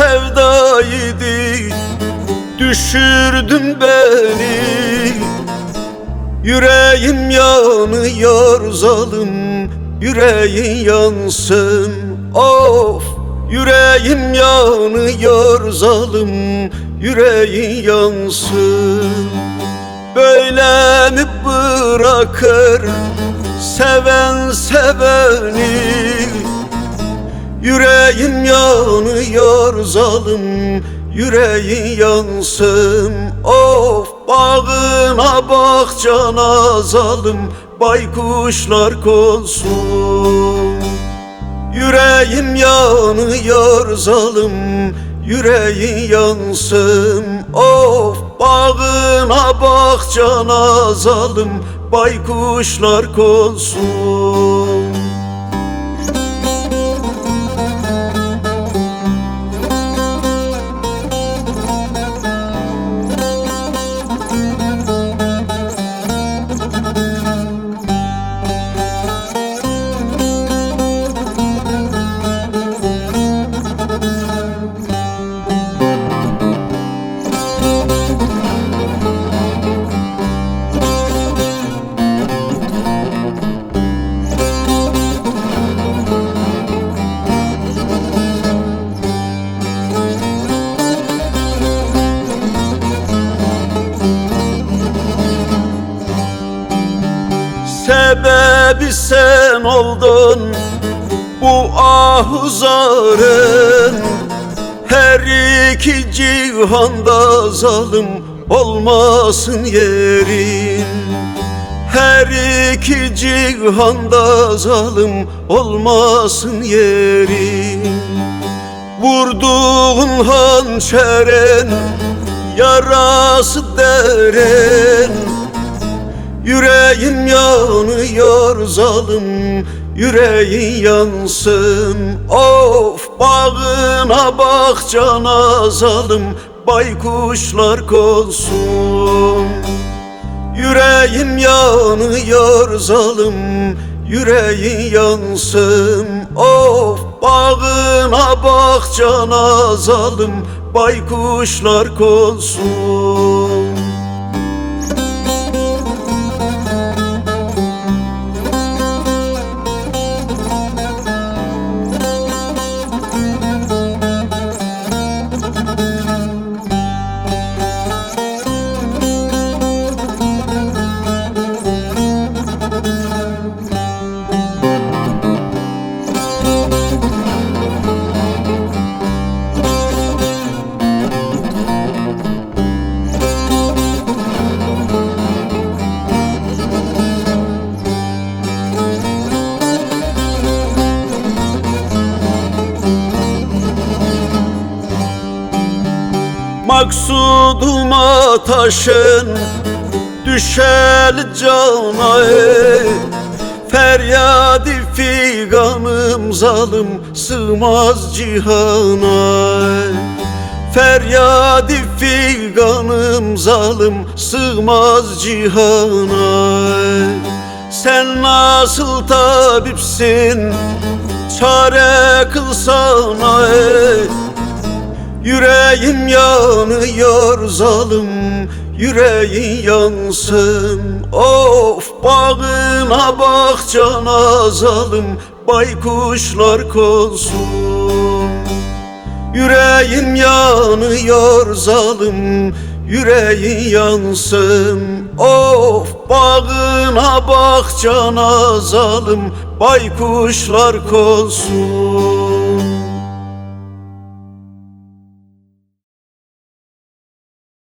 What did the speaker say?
sevdaydı. Düşürdün beni. Yüreğim yanıyor zalim Yüreğin yansın. Of Yüreğim yanıyor zalim Yüreğin yansın. Böyle mi bırakır Seven seveni Yüreğim yanıyor zalim Yüreğin yansın. Of bağına bahçana zalim Baykuşlar konsun. Yüreğim yanıyor zalim Yüreğin yansın. Of bağına bahçana zalim Baykuşlar konsun Sebebi sen oldun? Bu ahuzarın Her iki cihanda zalim olmasın yerin. Her iki cihanda zalim olmasın yerin. Vurduğun hançeren yarası derin Yüreğim yanıyor zalim Yüreğin yansın. Of bağına bahçana zalim Baykuşlar konsun. Yüreğim yanıyor zalim Yüreğin yansın. Of bağına bahçana zalim Baykuşlar konsun Maksuduma taşın Düşel cana ey Feryadi figanım zalim Sığmaz cihana ey. Feryadi figanım zalim Sığmaz cihana ey. Sen nasıl tabipsin Çare kılsana ey Yüreğim yanıyor zalim Yüreğin yansın. Of bağına bahçana zalim Baykuşlar konsun. Yüreğim yanıyor zalim Yüreğin yansın. Of bağına bahçana zalim Baykuşlar konsun